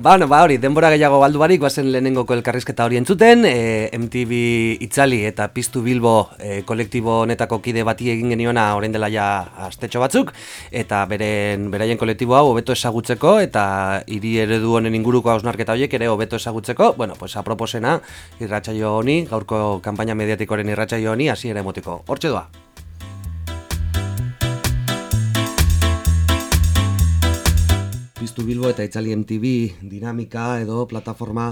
Ba, no, ba, hori, denbora gehiago galdu barik, bazen lehenengoko elkarrizketa hori entzuten, e, MTV Itzali eta Piztu Bilbo e, kolektibo honetako kide bati egin geniona orain dela ja astetxo batzuk, eta beren, beraien kolektibo hau hobeto esagutzeko, eta hiri eredu honen inguruko hausnarketa horiek ere hobeto esagutzeko, bueno, pues aproposena irratsaio honi, gaurko kanpaina mediatikoaren irratsaio honi, hasi ere motiko. Hortxe doa. Piztu Bilbo eta Itzali MTV dinamika edo plataforma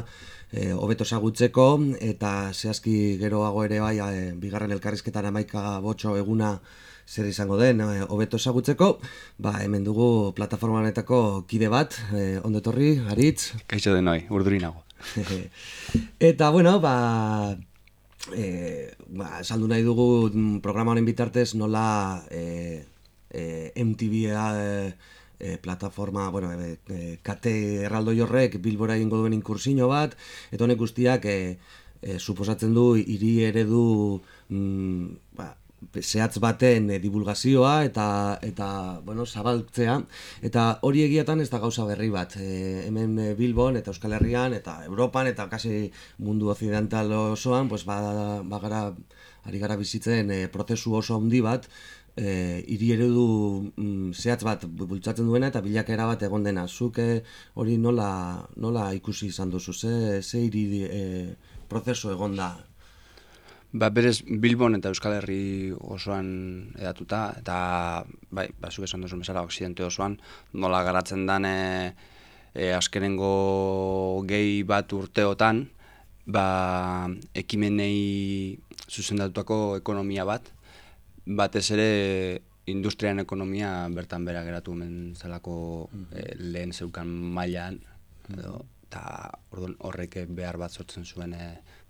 eh, hobeto ezagutzeko eta zehazki geroago ere bai e, bigarren elkarrizketan amaika botxo eguna zer izango den eh, hobeto ezagutzeko, ba, hemen dugu plataforma honetako kide bat, e, ondetorri, Aritz. Kaixo denoi, urduri nago. eta bueno, ba, e, ba, saldu nahi dugu mm, programa honen bitartez nola e, e, MTV-a e, plataforma, bueno, e, e, kate erraldo jorrek bilbora egingo duen inkursino bat, eta honek guztiak e, e, suposatzen du hiri eredu mm, ba, zehatz baten e, divulgazioa eta eta bueno, zabaltzea. Eta hori egiatan ez da gauza berri bat. E, hemen Bilbon eta Euskal Herrian eta Europan eta kasi mundu occidental osoan pues, ba, bagara ari gara bizitzen e, prozesu oso handi bat eh hiri eredu mm, zehatz bat bultzatzen duena eta bilakera bat egon dena. Zuk eh, hori nola, nola ikusi izan duzu? Ze, ze hiri e, prozesu egon da? Ba, berez Bilbon eta Euskal Herri osoan edatuta, eta bai, ba, zuk esan duzu mesala oksidente osoan, nola garatzen dan e, e, askerengo gehi bat urteotan, ba, ekimenei zuzendatutako ekonomia bat, batez ere industrian ekonomia bertan bera geratu men zelako eh, lehen zeukan mailan edo eta horrek behar bat sortzen zuen e,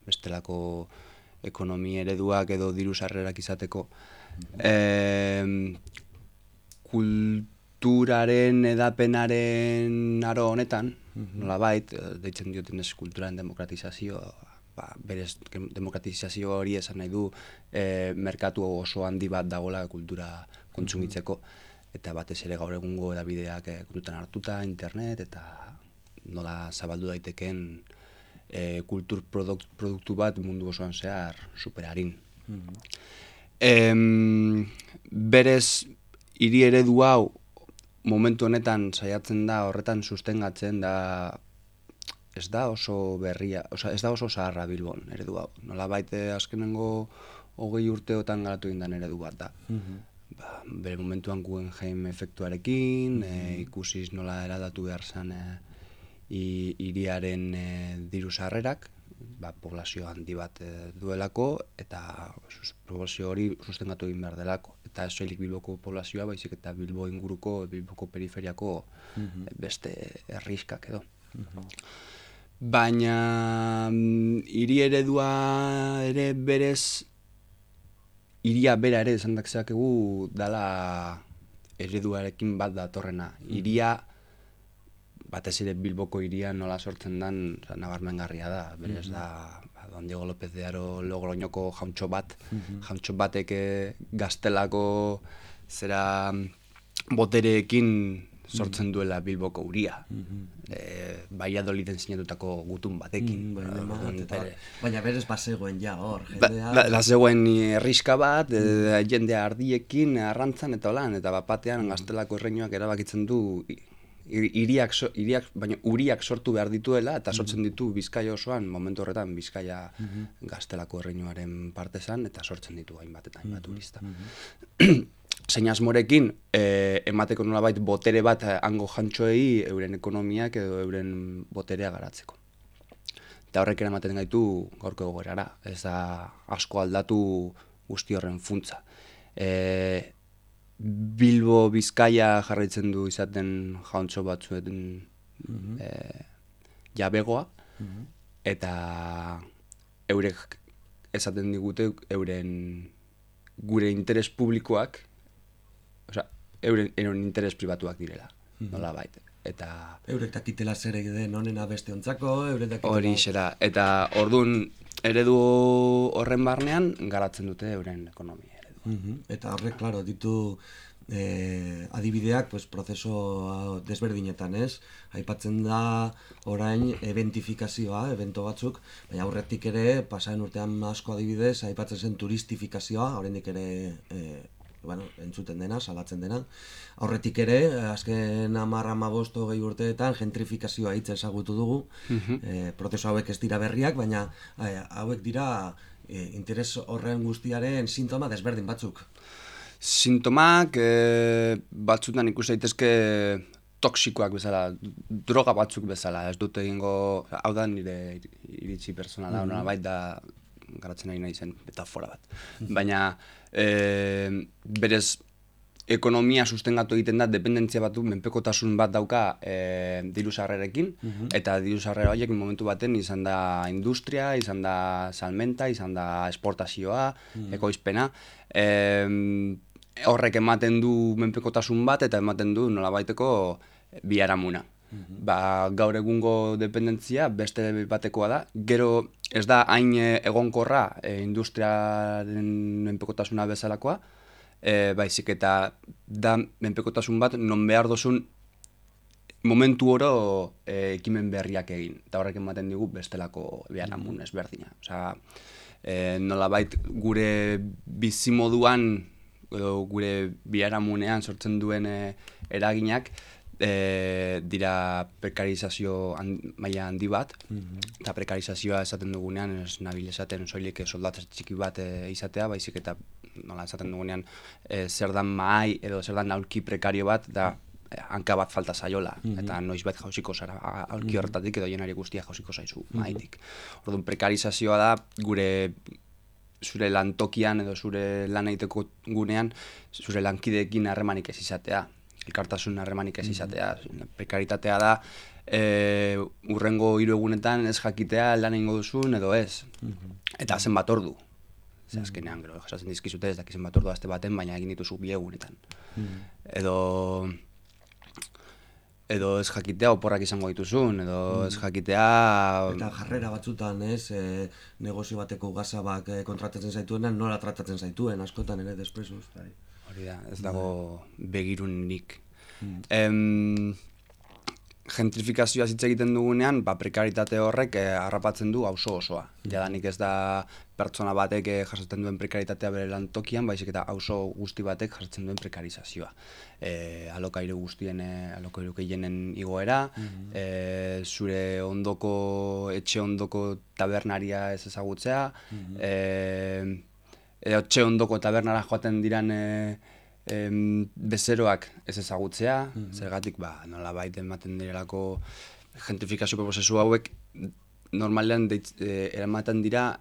bestelako ekonomi ereduak edo diru sarrerak izateko. E, kulturaren edapenaren aro honetan nola bait, deitzen dioten ez kulturaren demokratizazioa ba, berez demokratizazio hori esan nahi du e, merkatu oso handi bat dagoela kultura kontsumitzeko. Eta batez ere gaur egungo edabideak e, kontutan hartuta, internet eta nola zabaldu daiteken e, kultur produktu bat mundu osoan zehar superarin. Mm berez, hiri eredu hau momentu honetan saiatzen da horretan sustengatzen da ez da oso berria, oza, ez da oso zaharra bilbon eredu hau. Nola baite azkenengo hogei urteotan garatu indan eredu bat da. Mm ba, bere momentuan guen jaim efektuarekin, mm ikusiz nola eradatu behar zen e, iriaren e, diru sarrerak, ba, poblazio handi bat e, duelako, eta poblazio hori sustengatu egin behar delako. Eta ez soilik bilboko poblazioa, baizik eta bilbo inguruko, bilboko periferiako mm beste erriskak edo. Mm baina mm, hiri eredua ere berez iria bera ere esan egu dala ereduarekin bat datorrena. Iria batez ere Bilboko iria nola sortzen dan nabarmengarria da. Berez da ba, Don Diego López de Aro logroñoko jauntxo bat, jauntxo batek eh, gaztelako zera mm, botereekin sortzen duela Bilboko uria. Mm -hmm. e, doliten sinatutako gutun batekin. Mm, baina, baina berez bazegoen ja hor. Ba, jendea... Ba, ba, zegoen erriska bat, mm. jendea ardiekin, arrantzan eta holan, eta bapatean mm. gaztelako erreinuak erabakitzen du iriak, iriak, baina uriak sortu behar dituela eta sortzen ditu Bizkaia osoan, momentu horretan Bizkaia mm gaztelako erreinuaren partezan eta sortzen ditu hainbat eta hainbat turista. zein asmorekin e, emateko nolabait botere bat hango jantxoei euren ekonomiak edo euren boterea garatzeko. Eta horrek eramaten gaitu gaurko egoerara, ez da asko aldatu guzti horren funtza. E, Bilbo Bizkaia jarraitzen du izaten jauntxo batzuen mm jabegoa, mhm. eta eurek esaten digute euren gure interes publikoak euren, euren interes pribatuak direla, mm -hmm. nola baita. Eta... Eurek dakitela zer den onena beste ontzako, eurek dakitela... Hori xera, eta ordun eredu horren barnean garatzen dute euren ekonomia eredu. Eta horrek, klaro, ditu e, adibideak pues, prozeso desberdinetan, ez? Aipatzen da orain eventifikazioa, evento batzuk, baina aurretik ere, pasaren urtean asko adibidez, aipatzen zen turistifikazioa, oraindik ere e, bueno, entzuten dena, salatzen dena. Aurretik ere, azken amarra magosto gehi urteetan, gentrifikazioa hitz ezagutu dugu. Mm prozeso hauek ez dira berriak, baina hauek dira e, interes horren guztiaren sintoma desberdin batzuk. Sintomak e, batzutan ikus daitezke toksikoak bezala, droga batzuk bezala, ez dute egingo, hau da nire iritsi personala, mm -hmm. da garatzen ari nahi zen metafora bat. Mhm. Baina e, berez ekonomia sustengatu egiten da, dependentzia batu, menpekotasun bat dauka e, diru sarrerekin, mhm. eta diru sarrera horiek momentu baten izan da industria, izan da salmenta, izan da esportazioa, mm ekoizpena. E, horrek ematen du menpekotasun bat, eta ematen du nola baiteko biharamuna. Mhm. Ba, gaur egungo dependentzia beste batekoa da. Gero ez da hain egonkorra e, industriaren menpekotasuna bezalakoa, e, baizik eta da menpekotasun bat non behar dozun momentu oro e, ekimen berriak egin. Eta horrek ematen digu bestelako behar amun ezberdina. Osa, e, nola bait gure bizimoduan edo gure biharamunean sortzen duen e, eraginak e, dira prekarizazio maila handi bat. Mm eta prekarizazioa esaten dugunean ez nabil esaten soilik soldatz txiki bat e, izatea baizik eta nola esaten dugunean, e, zer dan mahai edo zer dan aulki prekario bat, da hanka bat falta zaiola, mm eta noiz bat jausiko zara aulki mhm. horretatik edo jenari guztia jausiko zaizu mm mahaitik. Orduan, prekarizazioa da gure zure lantokian edo zure lan egiteko gunean, zure lankideekin harremanik ez izatea, elkartasun harremanik ez mhm. izatea. Prekaritatea da, e, urrengo hiru egunetan ez jakitea lan egingo duzun edo ez. Mhm. Eta zen bat ordu. Zer azkenean, gero, jasatzen dizkizute ez dakizen bat ordu azte baten, baina egin dituzu bi egunetan. Mm. Edo, edo ez jakitea oporrak izango dituzun, edo mm. ez jakitea... Eta jarrera batzutan, ez, e, negozio bateko gazabak e, kontratatzen zaituenan, nola tratatzen zaituen, askotan ere, despresuz. Bai. Hori da, ez dago begirunik. Mm. Em, gentrifikazioa hitz egiten dugunean, ba, prekaritate horrek eh, harrapatzen du auzo osoa. Mm. Jadanik ez da pertsona batek eh, jasotzen duen prekaritatea bere lantokian, baizik eta auzo guzti batek jasotzen duen prekarizazioa. Eh, alokairu guztien, eh, alokairu gehienen igoera, mm eh, zure ondoko, etxe ondoko tabernaria ez ezagutzea, mm -hmm. Etxe ondoko tabernara joaten diran... Eh, em, bezeroak ez ezagutzea, mm zergatik ba, nola baita ematen direlako gentrifikazio prozesu hauek normalean deitz, e, eramaten dira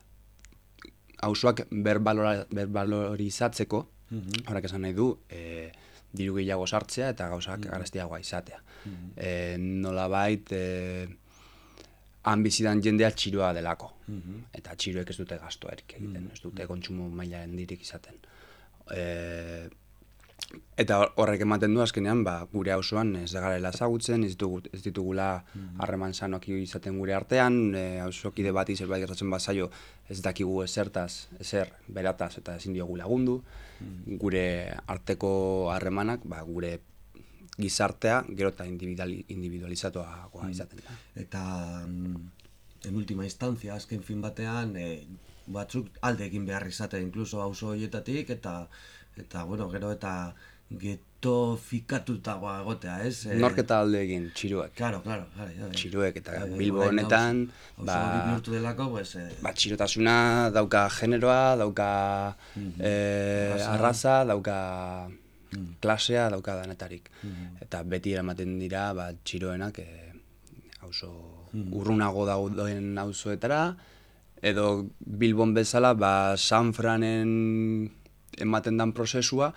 hausuak berbalorizatzeko, mm -hmm. horak esan nahi du, e, diru gehiago sartzea eta gauzak mm -hmm. izatea. Mm -hmm. e, nola baita, e, han bizidan jendea txiroa delako. Mm Eta txiroek ez dute gasto erik egiten, mm ez dute kontsumo mailaren dirik izaten. E, Eta horrek ematen du azkenean, ba, gure auzoan ez garela ezagutzen, ez, ditugu, ez ditugula mm-hmm. harreman mm -hmm. izaten gure artean, e, auzokide bati zerbait gertatzen bazaio ez dakigu ezertaz, ezer berataz eta ezin diogu lagundu. Mm-hmm. Gure arteko harremanak, ba, gure gizartea gero eta individualizatua mm izaten da. Eta mm, en última instancia, azken fin batean, e, batzuk alde egin behar izatea, inkluso auzo horietatik, eta eta bueno, gero eta geto fikatutagoa egotea, ez? Eh, Norketa alde egin, txiruek. Claro, claro, jare, jare. Txiruek eta e, Bilbo honetan, ba, delako, pues, eh, ba, txirotasuna dauka generoa, dauka mm -hmm. arraza, dauka mm. klasea, dauka danetarik. Mm Eta beti eramaten dira, ba, txiroenak, e, auzo mm urrunago dauden auzoetara, edo Bilbon bezala, ba, Sanfranen ematen dan prozesua,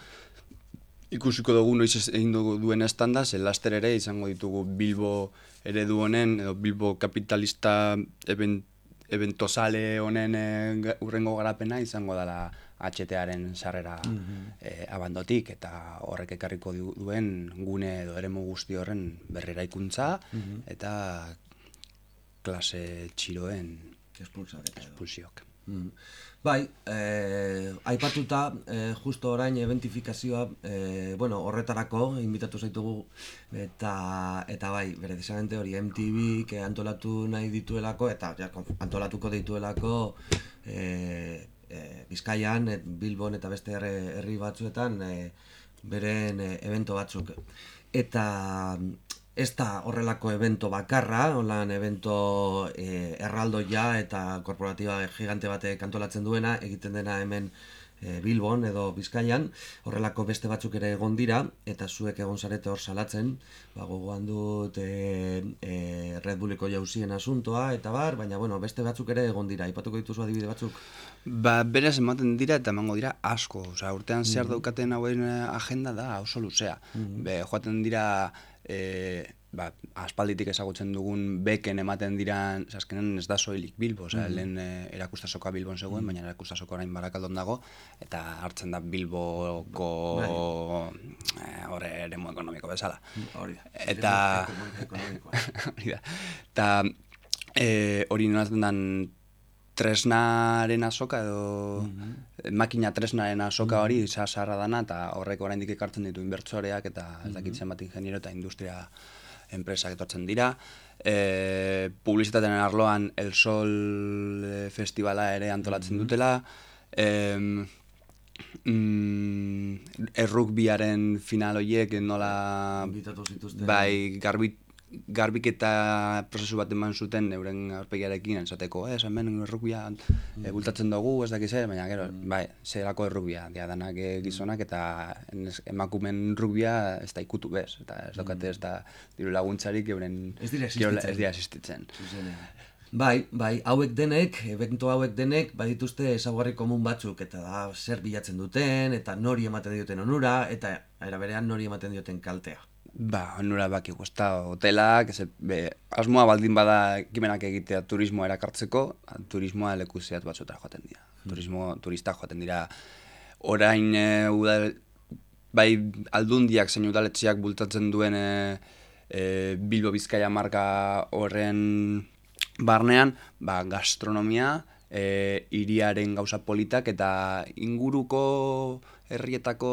ikusiko dugu noiz egin dugu duen estanda, zen laster ere izango ditugu Bilbo eredu honen, edo Bilbo kapitalista eben, eventosale honen e, urrengo garapena izango dela HTaren sarrera mm abandotik, eta horrek ekarriko duen gune edo eremu guzti horren berrera ikuntza, eta klase txiroen espulsiok. Mm. Bai, eh, aipatuta, eh, justo orain eventifikazioa, eh, bueno, horretarako, inbitatu zaitugu, eta, eta bai, precisamente hori MTV, antolatu nahi dituelako, eta ja, antolatuko dituelako, eh, eh, Bizkaian, et, Bilbon eta beste herri batzuetan, eh, beren eh, evento batzuk. Eta ez da horrelako evento bakarra, holan evento e, erraldoia eta korporatiba gigante batek antolatzen duena, egiten dena hemen e, Bilbon edo Bizkaian, horrelako beste batzuk ere egon dira, eta zuek egon zarete hor salatzen, ba, gogoan dut e, e, Red Bulliko jauzien asuntoa, eta bar, baina bueno, beste batzuk ere egon dira, ipatuko dituzu adibide batzuk? Ba, beraz ematen dira eta emango dira asko, osea, urtean zehar mm -hmm. daukaten hauen agenda da oso luzea. Mm Be, joaten dira e, ba, aspalditik ezagutzen dugun beken ematen dira, zaskenen ez da soilik Bilbo, mm -hmm. lehen e, erakustasoka Bilbon zegoen, mm baina erakustasoka orain barakaldon dago, eta hartzen da Bilboko bai. horre e, eremu ekonomiko bezala. Hori da. Eta... Hori da. Eta e, hori nolazten dan tresnaren azoka edo mm makina tresnaren azoka hori mm -hmm. dana eta horrek oraindik ekartzen ditu inbertsoreak eta ez dakitzen bat ingeniero eta industria enpresak etortzen dira. E, publizitatean arloan El Sol e, festivala ere antolatzen mm -hmm. dutela. E, mm, errukbiaren final horiek nola bai garbit garbiketa prozesu bat eman zuten euren aurpegiarekin esateko, eh, hemen errukbia mm. e, bultatzen dugu, ez dakiz baina gero, mm. bai, zerako errukbia, dia danak eh, gizonak eta emakumen rukbia ez da ikutu bez, eta ez daukate mm. ez da diru laguntzarik euren ez dira asistitzen. Bai, bai, hauek denek, evento hauek denek, badituzte ezaguarri komun batzuk, eta da, zer bilatzen duten, eta nori ematen dioten onura, eta era berean nori ematen dioten kaltea. Ba, onura baki guzta hotelak, ez, be, asmoa baldin bada ekimenak egitea turismoa erakartzeko, turismoa leku zehat batzuetara joaten dira. Hmm. Turismo, turista joaten dira. Orain, e, udal, bai aldundiak zein udaletxeak bultatzen duen e, e, Bilbo Bizkaia marka horren barnean, ba, gastronomia, e, iriaren gauza politak eta inguruko herrietako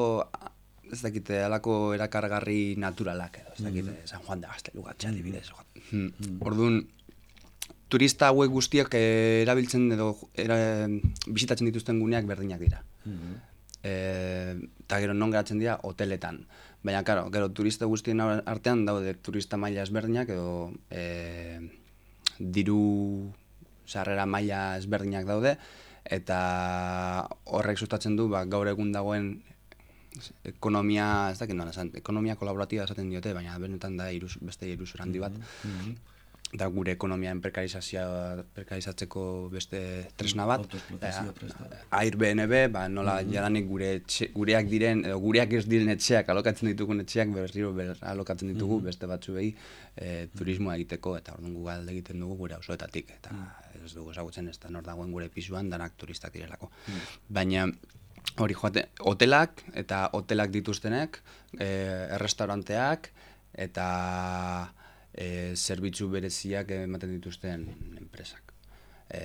ez dakite alako erakargarri naturalak edo, ez dakite mm. San Juan de Gaztelu gatxa mm. dibidez. Mm. Orduan, turista hauek guztiak eh, erabiltzen edo era, bizitatzen dituzten guneak berdinak dira. Mm. eta gero non geratzen dira hoteletan. Baina, karo, gero turista guztien artean daude turista maila ezberdinak edo e, diru sarrera maila ezberdinak daude eta horrek sustatzen du ba, gaur egun dagoen ekonomia, ez dakit nola esan, ekonomia kolaboratiba esaten diote, baina benetan da iruz, beste iruzur handi bat. Mm -hmm. Da gure ekonomian perkarizatzeko beste tresna bat. Airbnb, ba, nola mm -hmm. jadanik gure gureak diren, edo gureak ez diren etxeak, alokatzen ditugun etxeak, berriro ber, alokatzen ditugu mm beste batzu behi, e, turismoa egiteko, eta orduan gu egiten dugu gure osoetatik, eta mm ez dugu esagutzen ez da nor dagoen gure pisuan, danak turistak direlako. Mm Baina, hori joate, hotelak eta hotelak dituztenek, e, errestauranteak eta e, zerbitzu bereziak ematen dituzten enpresak. E,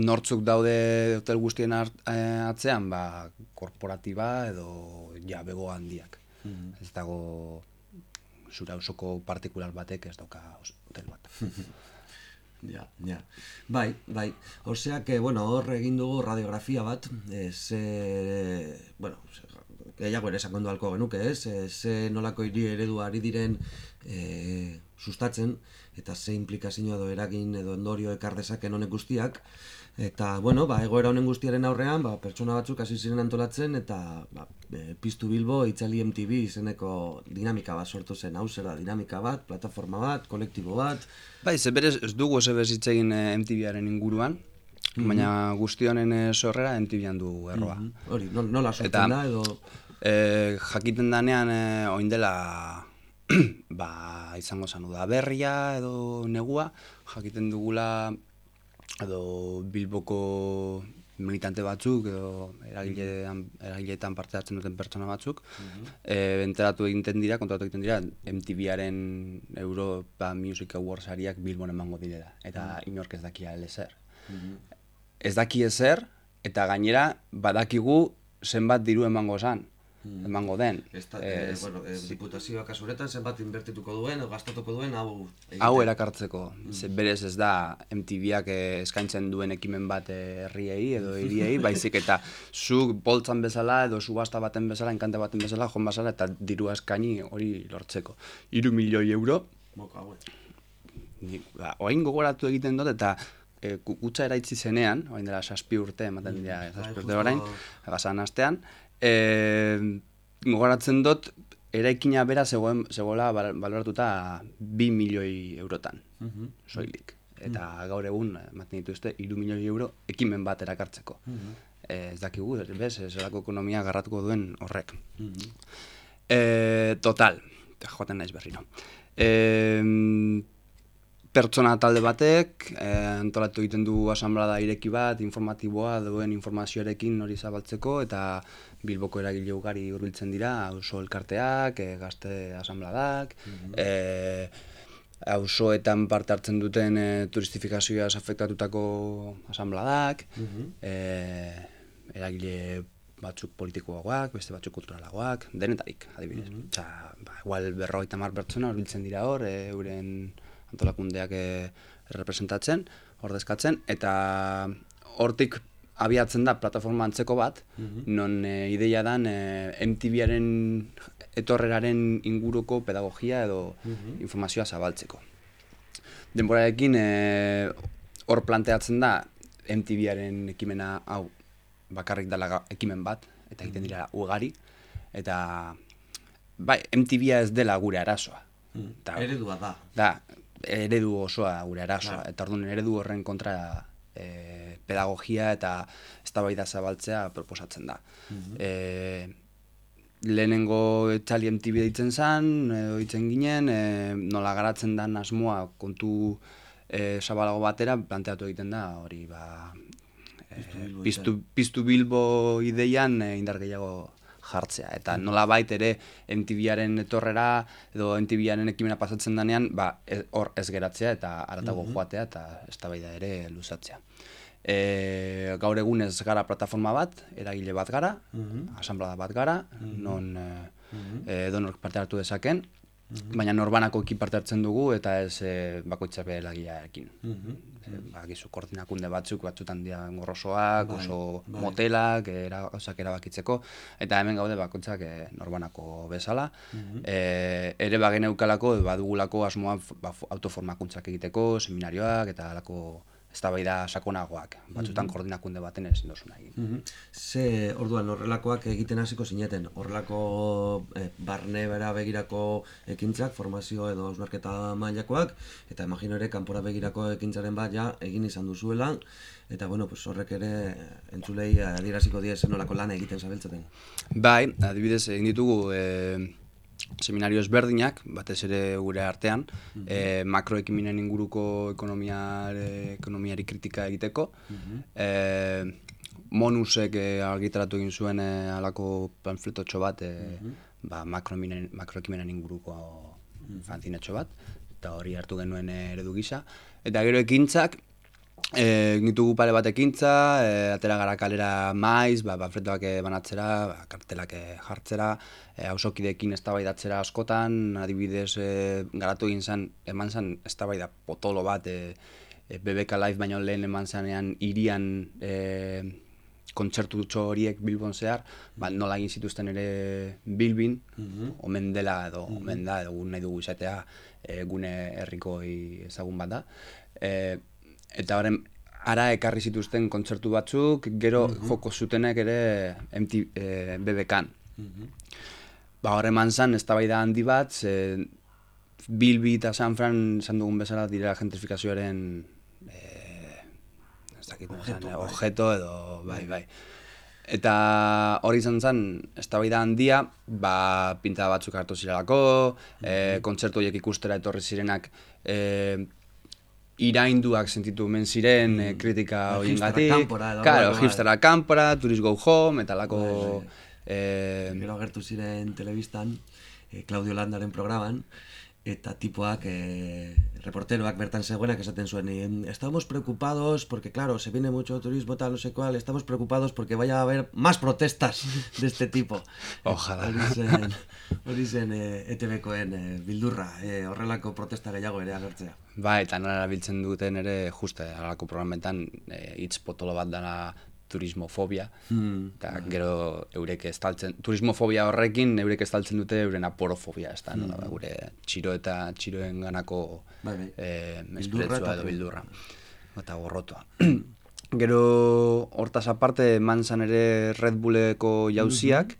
nortzuk daude hotel guztien art, e, atzean, ba, korporatiba edo jabego handiak. Mm Ez dago zura osoko partikular batek ez dauka hotel bat. Ja, ja. Bai, bai. Osea que, bueno, hor egin dugu radiografia bat, e, ze, bueno, gehiago ere sakondu alko genuke, ez? E, ze nolako hiri eredu ari diren e, sustatzen, eta ze implikazioa edo eragin edo ondorio ekar dezaken honek guztiak, Eta, bueno, ba, egoera honen guztiaren aurrean, ba, pertsona batzuk hasi ziren antolatzen, eta ba, e, Piztu Bilbo, Itzali MTV izeneko dinamika bat sortu zen, hau zera, dinamika bat, plataforma bat, kolektibo bat. Bai, ze berez, ez dugu ez ebez itzegin e, MTVaren inguruan, mm -hmm. baina guzti honen e, sorrera MTVan du erroa. Mm -hmm. Hori, nola sortzen da, edo... E, jakiten danean, e, oindela, ba, izango zanu da berria edo negua, jakiten dugula edo Bilboko militante batzuk edo eragilean eragileetan parte hartzen duten pertsona batzuk mm -hmm. enteratu egiten dira kontratu egiten dira MTVaren Europa Music Awards ariak Bilbon emango direla eta mm -hmm. inork ez dakia elezer Ez daki ezer, eta gainera badakigu zenbat diru emango zan, emango den. Esta, eh, bueno, eh, diputazioa kasuretan zenbat inbertituko duen, gastatuko duen, hau egiten. Hau erakartzeko, ze berez ez da MTVak eh, eskaintzen duen ekimen bat herriei edo hiriei, baizik eta zu boltzan bezala edo subasta baten bezala, enkante baten bezala, joan bazala eta dirua eskaini hori lortzeko. Iru milioi euro, Moka, haue. ni, ba, oain gogoratu egiten dut eta e, kukutza eraitzi zenean, orain dela saspi urte, ematen dira, bai, saspi justo- urte orain, basan astean, e, gogoratzen dut, eraikina bera zegoen, zegoela bal- baloratuta bi milioi eurotan, soilik. Eta gaur egun, ematen dituzte, iru milioi euro ekimen bat erakartzeko. E, ez dakigu, bez, zelako ekonomia garratuko duen horrek. E, total, joaten naiz berriro. E, pertsona talde batek, e, antolatu egiten du asamblada ireki bat, informatiboa duen informazioarekin hori zabaltzeko, eta Bilboko eragile ugari hurbiltzen dira, auzo elkarteak, e, gazte asambladak, e, auzoetan parte hartzen duten e, turistifikazioaz afektatutako asambladak, e, eragile batzuk politikoagoak, beste batzuk kulturalagoak, denetarik, adibidez. Osea, ba, igual berrogeita hamar pertsona hurbiltzen dira hor, e, euren antolakundeak e, representatzen, ordezkatzen, eta hortik abiatzen da plataforma antzeko bat, non e, ideia dan e, MTV-aren etorreraren inguruko pedagogia edo informazioa zabaltzeko. Denborarekin e, hor planteatzen da MTV-aren ekimena hau bakarrik dela ekimen bat, eta egiten dira ugari, eta bai, MTV ez dela gure arazoa. Eta, Eredua da. da, eredu osoa gure arazoa, eta orduan eredu horren kontra e, pedagogia eta eztabaida zabaltzea proposatzen da. e, lehenengo etxali MTV deitzen zen, edo ditzen ginen, e, nola garatzen dan asmoa kontu e, zabalago batera, planteatu egiten da, hori ba, e, piztu, piztu Bilbo ideian e, indar gehiago jartzea. Eta nola bait ere MTV-aren etorrera edo MTV-aren ekimena pasatzen danean, ba, hor ez geratzea eta aratago joatea eta eztabaida ere luzatzea. E, gaur egun ez gara plataforma bat, eragile bat gara, asamblada bat gara, non e, e, edonork parte hartu dezaken, baina norbanakoki parte hartzen dugu eta ez e, bakoitza bere lagiaekin. E, ba, gizu koordinakunde batzuk, batzutan dira gorrosoak, oso motelak, era, gauzak erabakitzeko, eta hemen gaude bakoitzak e, norbanako bezala. e, ere bagen eukalako, badugulako asmoa ba, autoformakuntzak egiteko, seminarioak eta alako eztabaida sakonagoak. Batzutan koordinakunde baten ezin dozuna egin. Mhm. Ze, orduan, horrelakoak egiten hasiko zineten, horrelako eh, barne bera begirako ekintzak, formazio edo ausnarketa mailakoak, eta imagino ere, kanpora begirako ekintzaren bat ja egin izan duzuela, eta bueno, pues horrek ere eh, entzulei adieraziko die zen nolako lan egiten zabiltzeten. Bai, adibidez egin ditugu e, seminario ezberdinak, batez ere gure artean, e, makroekimenen inguruko ekonomiare, ekonomiari kritika egiteko. e, Monusek e, argitaratu egin zuen e, alako panfletotxo bat, e, ba, makroekimenen, makroekimenen inguruko fanzinetxo bat, eta hori hartu genuen eredu gisa. Eta gero ekintzak, E, ditugu pare bat ekintza, e, atera gara kalera maiz, ba, bafretoak eh, banatzera, ba, kartelak eh, jartzera, e, hausokideekin eztabaidatzera askotan, adibidez e, garatu egin zen, eman zen eztabaida potolo bat, e, e, BBK Live baino lehen eman zanean irian e, kontzertutxo horiek Bilbon zehar, ba, nola egin zituzten ere Bilbin, omen dela edo omen da, edo nahi dugu izatea e, gune herrikoi ezagun bat da. E, eta horren ara ekarri zituzten kontzertu batzuk, gero joko zutenek ere MT, e, BBK-an. Ba, horre eman zan, eztabaida handi bat, ze Bilbi eta San Fran esan dugun bezala direla gentrifikazioaren eh, ez dakit esan, eh, objeto edo bai, bai. Eta hori izan zen, eztabaida handia, ba, pintada batzuk hartu zirelako, eh, kontzertu horiek ikustera etorri zirenak eh, irainduak sentitu men ziren eh, kritika Bai, horiengatik. hipsterrak kanpora Claro, bai. hipsterrak kanpora, tourist go home, eta lako... Bai, eh, Gero agertu ziren telebistan, eh, Claudio Landaren programan, eta tipoak, e, reporteroak bertan zegoenak esaten zuen, "Em, estamos preocupados porque, claro, se viene mucho turismo, tal, no sé cuál, estamos preocupados porque vaya a haber más protestas de este tipo. Ojalá. Hori zen, hori zen e, ETV-koen e, bildurra, e, horrelako protesta gehiago ere agertzea. Ba, eta nola erabiltzen duten ere, juste, alako programetan, e, hitz potolo bat dela turismofobia, Hmm. eta gero eurek estaltzen, turismofobia horrekin eurek estaltzen dute euren aporofobia, ez da, nola, ba, gure txiro eta txiroen ganako Bai, bai. e, Bildurra espretzua edo bildurra, eta gorrotoa. Gero hortaz aparte eman zan ere Red Bulleko jauziak,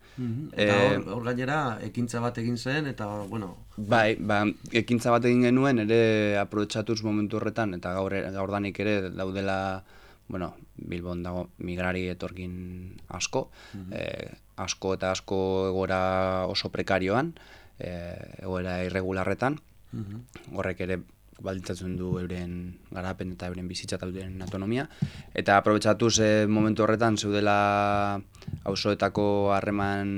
Eta eh, hor, hor gainera, ekintza bat egin zen, eta, bueno, Bai, ba, ekintza bat egin genuen ere aprobetxatuz momentu horretan eta gaur gaurdanik ere daudela bueno, Bilbon dago migrari etorgin asko, eh, asko eta asko egoera oso prekarioan, eh, egoera irregularretan, horrek ere baldintzatzen du euren garapen eta euren bizitza eta euren autonomia. Eta aprobetsatuz e, momentu horretan zeudela auzoetako harreman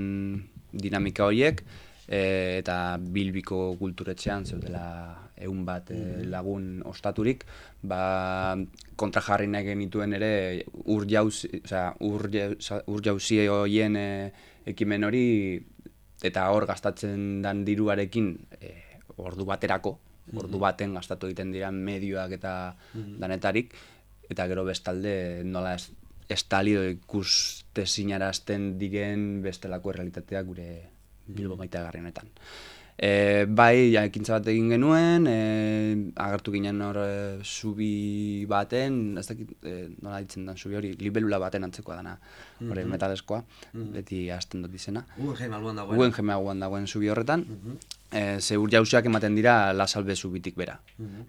dinamika horiek, e, eta bilbiko kulturetxean zeudela egun bat e, lagun ostaturik, ba, kontra jarri nahi genituen ere ur jauzi, osea, ur, ur jauzi horien e, ekimen hori eta hor gastatzen dan diruarekin e, ordu baterako, ordu baten gastatu egiten dira medioak eta danetarik, eta gero bestalde nola ez, estalido ikuste zinarazten diren bestelako errealitatea gure Bilbo maitagarri honetan. E, bai, ja, ekintza bat egin genuen, e, agertu ginen hor e, zubi baten, ez dakit e, nola ditzen den zubi hori, libelula baten antzekoa dana, hori metaleskoa, beti hasten dut izena. Guggenheim alboan dagoen. Guggenheim hauan dagoen zubi horretan, e, ze ur jauziak ematen dira lasalbe zubitik bera.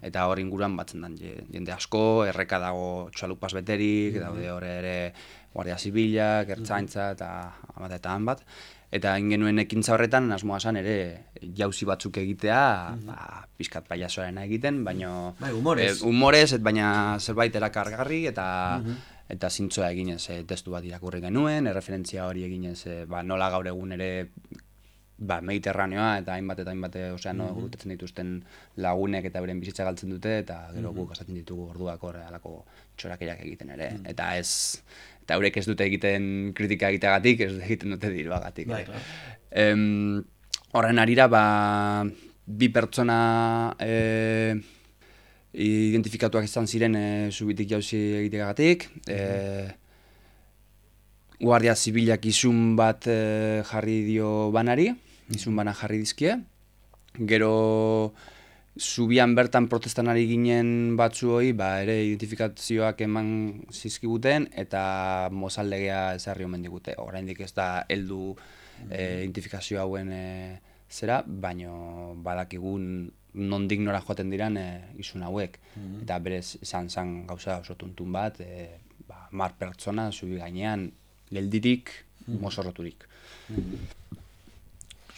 Eta hor inguruan batzen den je- jende asko, erreka dago txalupas beterik, daude hor ere guardia zibilak, ertzaintza eta amata eta han bat. Eta egin genuen ekintza horretan, asmoa zen ere jauzi batzuk egitea, ba, pizkat paiasoarena egiten, baino... Bai, humorez. e, humorez, et baina zerbait erakargarri eta eta zintzoa eginez e, testu bat irakurri genuen, erreferentzia hori eginez e, ba, nola gaur egun ere ba, mediterraneoa eta hainbat eta hainbat ozeano mm gurutatzen dituzten lagunek eta beren bizitza galtzen dute eta gero guk gastatzen ditugu orduak hor halako txorakeriak egiten ere. Eta ez eta eurek ez dute egiten kritika egiteagatik, ez dute egiten dute diruagatik. Bai, claro. Em, horren arira, ba, bi pertsona e, identifikatuak izan ziren e, zubitik jauzi egiteagatik. E, Guardia Zibilak izun bat e, jarri dio banari, izun bana jarri dizkie. Gero zubian bertan protestan ari ginen batzuoi, ba, ere identifikazioak eman zizkiguten eta mozaldegea ezarri omen digute. Oraindik ez da heldu e, identifikazio hauen e, zera, baino badakigun nondik nora joaten diran e, izun hauek. Eta berez izan zan gauza oso tuntun bat, e, ba, mar pertsona zubi gainean geldirik, mozorroturik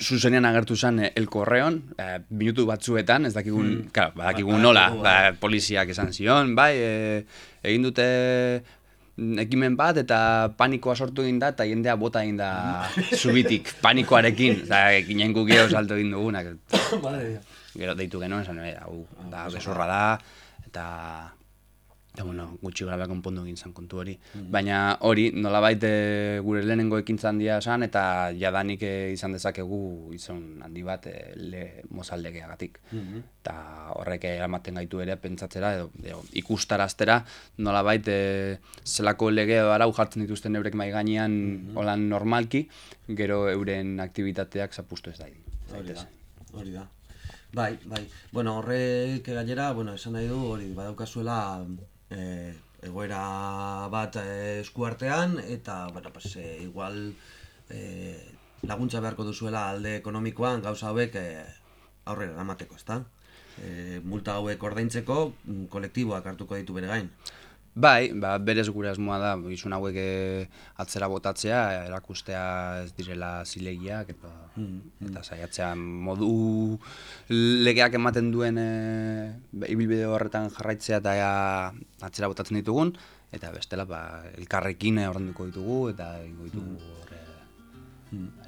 zuzenean agertu zen eh, El Correon, eh, minutu batzuetan, ez dakigun, mm. claro, badakigun Ba- nola, badakigu, ba, bai. poliziak esan zion, bai, eh, egin dute mm, ekimen bat eta panikoa sortu egin da eta jendea bota egin da zubitik, panikoarekin, eta ginen guk gero salto egin dugunak, gero deitu genuen, esan, eh, hau, da, gezurra da, eta Eta, bueno, gutxi gara behar konpondu egin zen kontu hori. Baina hori, nolabait e, gure lehenengo ekintza handia esan, eta jadanik e, izan dezakegu izan handi bat e, le, mozaldegeagatik. Eta horrek eramaten gaitu ere pentsatzera, edo, edo ikustaraztera, nolabait e, zelako lege edo arau jartzen dituzten eurek mai gainean holan normalki, gero euren aktivitateak zapustu ez da. Hori da, hori da. Bai, bai. Bueno, horrek gainera, bueno, esan nahi du, hori, badaukazuela e, egoera bat e, eskuartean, eta, bueno, pues, e, igual e, laguntza beharko duzuela alde ekonomikoan gauza hauek e, aurrera eramateko, ezta? E, multa hauek ordaintzeko kolektiboak hartuko ditu bere gain. Bai, ba, berez gure asmoa da, izun hauek eh, atzera botatzea, erakustea ez direla zilegiak, eta, eta saiatzea modu legeak ematen duen e, ibilbide horretan jarraitzea eta ea atzera botatzen ditugun, eta bestela ba, elkarrekin ordainduko ditugu, eta egingo ditugu horre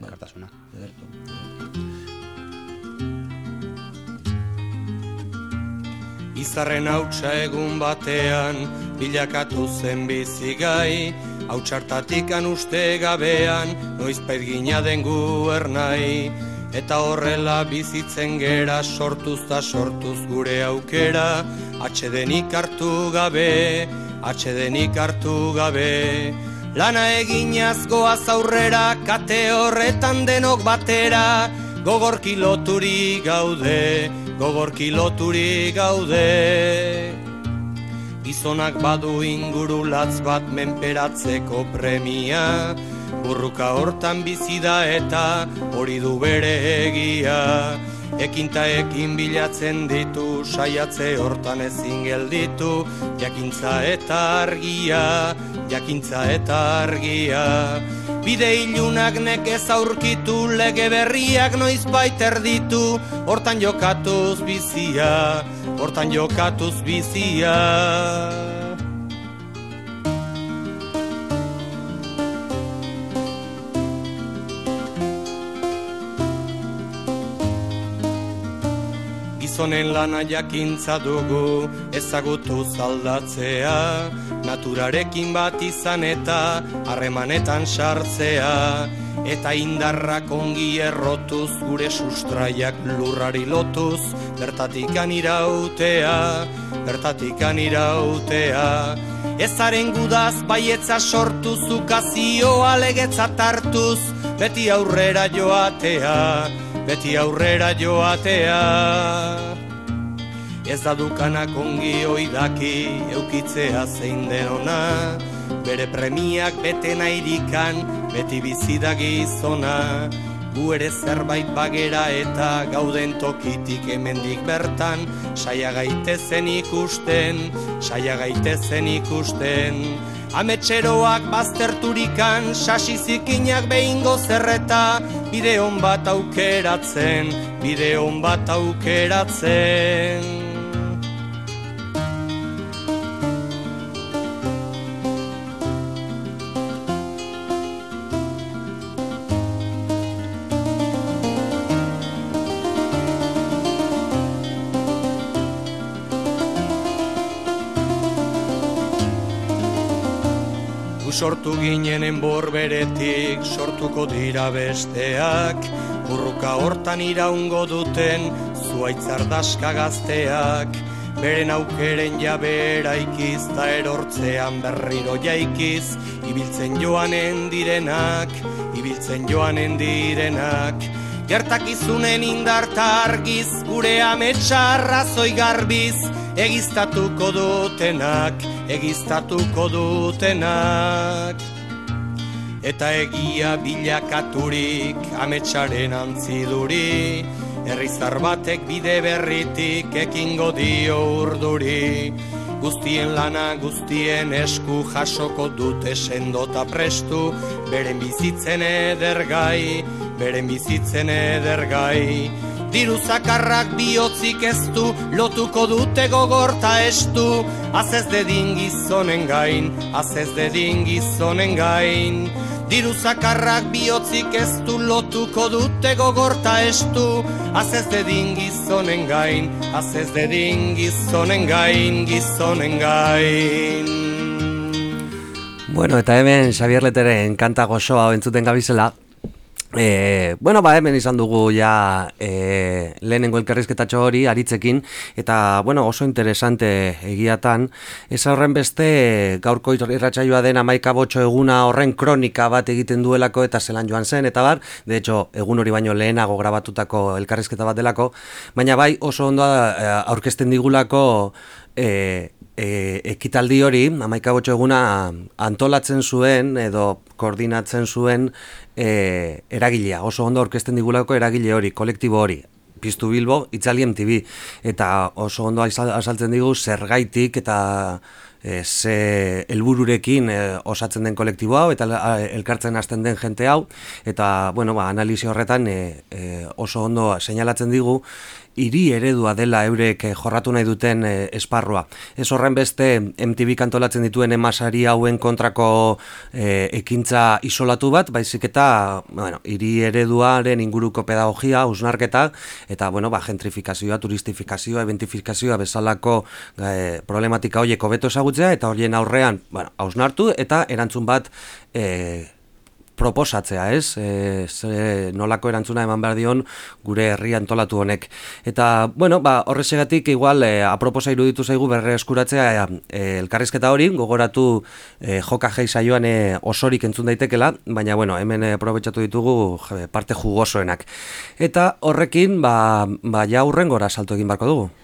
elkartasuna. Ederto. Izarren hautsa egun batean, bilakatu zen bizigai, hautsartatikan uste gabean, noizpait gina den guernai. Eta horrela bizitzen gera sortuz da sortuz gure aukera, atxedenik hartu gabe, atxedenik hartu gabe. Lana eginaz goaz aurrera, kate horretan denok batera, gogorki loturi gaude, gogorki loturi gaude. Gizonak badu inguru latz bat menperatzeko premia, burruka hortan bizi da eta hori du bere egia. Ekinta ekin bilatzen ditu, saiatze hortan ezin gelditu, jakintza eta argia, jakintza eta argia. Bide ilunak nekez aurkitu, lege berriak noiz baiter ditu, hortan jokatuz bizia, hortan jokatuz bizia. Gizonen lana jakintza dugu ezagutu zaldatzea. Naturarekin bat izan eta harremanetan sartzea. Eta indarrak ongi errotuz gure sustraiak lurrari lotuz bertatikan irautea bertatikan irautea ezaren gudaz baietza sortuz ukazioa legetzat hartuz beti aurrera joatea beti aurrera joatea. Ez da dukanak ongi oidaki eukitzea zein denona Bere premiak bete nairikan beti bizida gizona Gu ere zerbait bagera eta gauden tokitik hemendik bertan Saia gaitezen ikusten, saia gaitezen ikusten Ametxeroak bazterturikan, sasi zikinak behingo zerreta, bide hon bat aukeratzen, bide hon bat aukeratzen. Sortu ginenen borberetik sortuko dira besteak. Burruka hortan iraungo duten zuaitzardaska gazteak. Beren aukeren jabera ikiz da erortzean berriro jaikiz. Ibiltzen joanen direnak, ibiltzen joanen direnak Gertakizunen indarta argiz, gure ametsa zoi garbiz. Egiztatuko dutenak, egiztatuko dutenak. Eta egia bilakaturik ametsaren antziduri. Herrizar batek bide berritik ekingo dio urduri. Guztien lana guztien esku jasoko dute sendota prestu. Beren bizitzen edergai, beren bizitzen edergai Diru zakarrak bihotzik ez du, lotuko dute gogorta estu Azez dedin gizonen gain, azez dedin gizonen gain. Diru zakarrak bihotzik ez du, lotuko dute gogorta estu Azez dedin gizonen gain, azez dedin gizonen gain, gizonen gain. Bueno, eta hemen Xavier Leteren kanta gozoa entzuten gabizela, E, bueno, ba, hemen izan dugu ja e, lehenengo elkarrizketatxo hori aritzekin eta bueno, oso interesante egiatan. Ez horren beste gaurko irratsaioa den amaika botxo eguna horren kronika bat egiten duelako eta zelan joan zen eta bar, de hecho, egun hori baino lehenago grabatutako elkarrizketa bat delako baina bai oso ondo e, aurkezten digulako e, e, ekitaldi hori, amaika eguna antolatzen zuen edo koordinatzen zuen e, eragilea, oso ondo orkesten digulako eragile hori, kolektibo hori, Piztu Bilbo, Itzalien TV, eta oso ondo azaltzen digu zergaitik eta e, ze helbururekin e, osatzen den kolektibo hau, eta elkartzen hasten den jente hau, eta bueno, ba, analizi horretan e, e, oso ondo seinalatzen digu, hiri eredua dela eurek eh, jorratu nahi duten eh, esparrua. Ez horren beste MTV kantolatzen dituen emasari hauen kontrako eh, ekintza isolatu bat, baizik eta bueno, hiri ereduaren inguruko pedagogia, usnarketa, eta bueno, ba, gentrifikazioa, turistifikazioa, eventifikazioa bezalako eh, problematika horiek hobeto ezagutzea, eta horien aurrean bueno, hausnartu, eta erantzun bat eh, proposatzea, ez? E, ze nolako erantzuna eman behar dion gure herri antolatu honek. Eta, bueno, ba, horrexegatik igual e, aproposa iruditu zaigu berre eskuratzea e, elkarrizketa hori, gogoratu e, joka jai saioan e, osorik entzun daitekela, baina, bueno, hemen e, ditugu parte jugosoenak. Eta horrekin, ba, ba ja hurren gora salto egin barko dugu.